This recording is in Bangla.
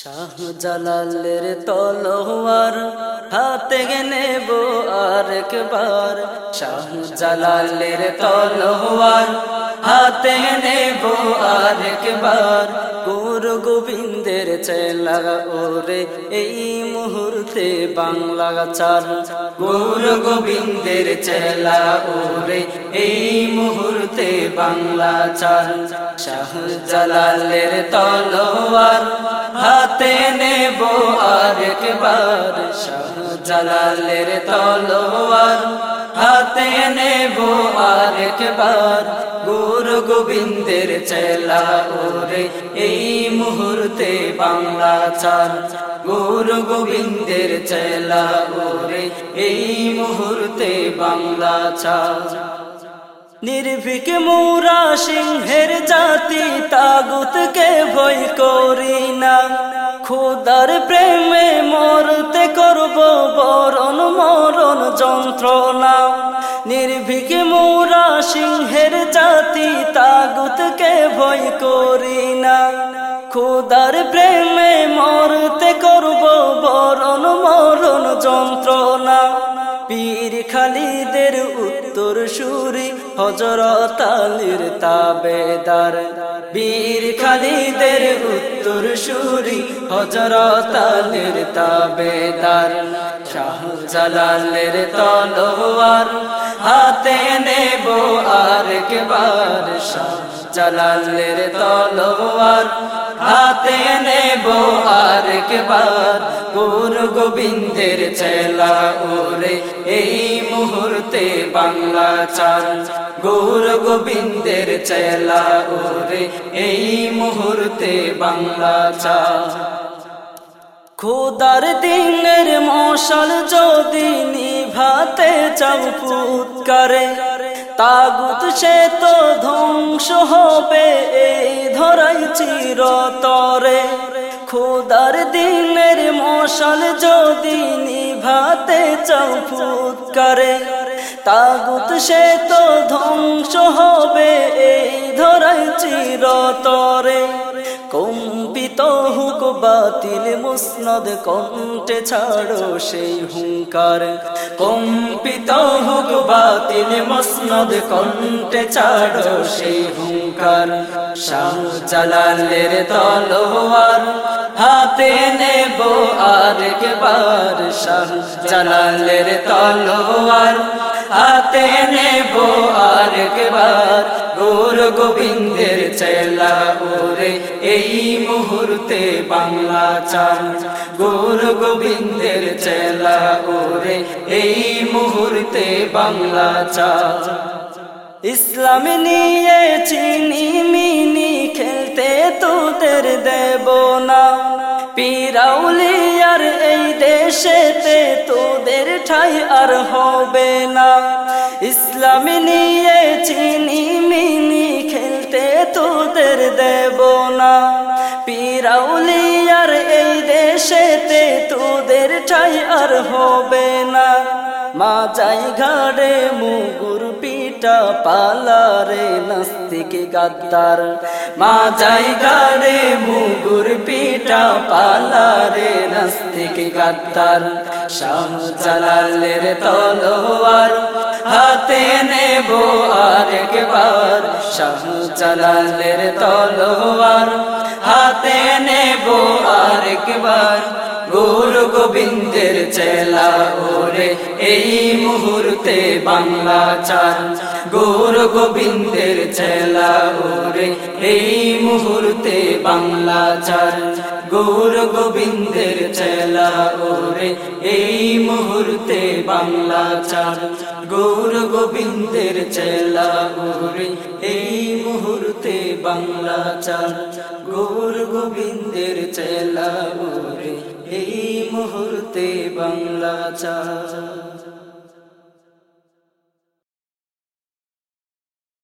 শাহ জালালের তলোয়ার হাতে নেব আর একবার শাহ জালালের তলোয়ার হাতে নেব আর একবার। গুরু গোবিন্দের চেলা, ওরে এই মুহূর্তে বাংলা চার। গুরু গোবিন্দের চেলা, ওরে এই মুহূর্তে বাংলা চার। শাহ জালালের তলোয়ার হাতে নেব আর একবার। শাহ জালালের তলোয়ার হাতে নেব আর একবার গুরু গোবিন্দের চেলা ওরে, এই মুহূর্তে বাংলা চার গুরু গোবিন্দের চেলা ওরে, এই মুহূর্তে বাংলা চার নির্ভীক মোরা সিংহের জাতি, তাগুতকে ভয় করি না। খুদার প্রেমে মরতে করব বরণ মরণ যন্ত্রণা। নির্ভীক মোরা সিংহের জাতি তাগুতকে ভয় করি না। খুদার প্রেমে মরতে করব বরণ মরণ যন্ত্রণা। পীর খালিদের উত্তর সুরি হজরত আলীর তাবেদার। বীর খালিদের উত্তর সুরি হজরত আলীর তাবেদার শাহ জালালের তলোয়ার হাতে নেব আর কেবার শাহ জালালের তলোয়ার হাতে নেব আর একবার গুরু গোবিন্দের চেলা ওরে, এই মুহূর্তে বাংলা চাল গুরু গোবিন্দের চেলা ওরে, এই মুহূর্তে বাংলা চাল খোদার দিনের মশাল যদি নিভাতে চাও ফুৎকারে তাগুত সে তো ধ্বংস হবে, এই ধরাই চিরতরে। খোদার দিনের মশাল যদি নিভাতে চাও ফুৎকারে, তাগুত সে তো ধ্বংস হবে, এই ধরাই চিরতরে। কম্পিত হুক বাতিল মুসনদ কণ্ঠে ছাড়ো সেই হুঙ্কার। কম্পিত হুক বাতিল মুসনদ কণ্ঠে ছাড়ো সেই হুঙ্কার। শাহ জালালের তলোয়ার হাতে নেব আর একবার শাহ জালালের তলোয়ার হাতে নেব আর একবার। গোর গোবিন্দের চেলা ওরে, এই মুহূর্তে বাংলা চাল গোর গোবিন্দের চেলা ওরে, এই মুহূর্তে বাংলা চাল ইসলাম নিয়ে চিনি মিনি খেলতে তোদের দেব না। পিরাউলিয়ার এই দেশেতে তোদের ঠাই আর হবে ইসলাম নিয়ে চিনি মিনি খেলতে তোদের দেব না। পিরাউলিয়ার এই দেশেতে তোদের ঠাই আর হবে না। মা যাই ঘাড়ে মুগুর পিটা পালারে নাস্তিক গাদ্দার। মা যাই ঘাড়ে মুগুর পিটা পালারে নাস্তিক গাদ্দার। শাহ জালালের তলোয়ার হাতে নেব আর একবার শাহ জালালের তলোয়ার হাতে নেব আর একবার গুরু গোবিন্দের চেলা ওরে, এই মুহূর্তে বাংলা গুরু গোবিন্দের চেলা ওরে, এই মুহূর্তে বাংলা চাল গুরু গোবিন্দের চেলা ওরে, এই মুহূর্তে বাংলা চাল গুরু গোবিন্দের চেলা ওরে, এই মুহূর্তে বাংলা চাল গুরু গোবিন্দের চেলা ওরে, এই মুহূর্তে বাংলা চা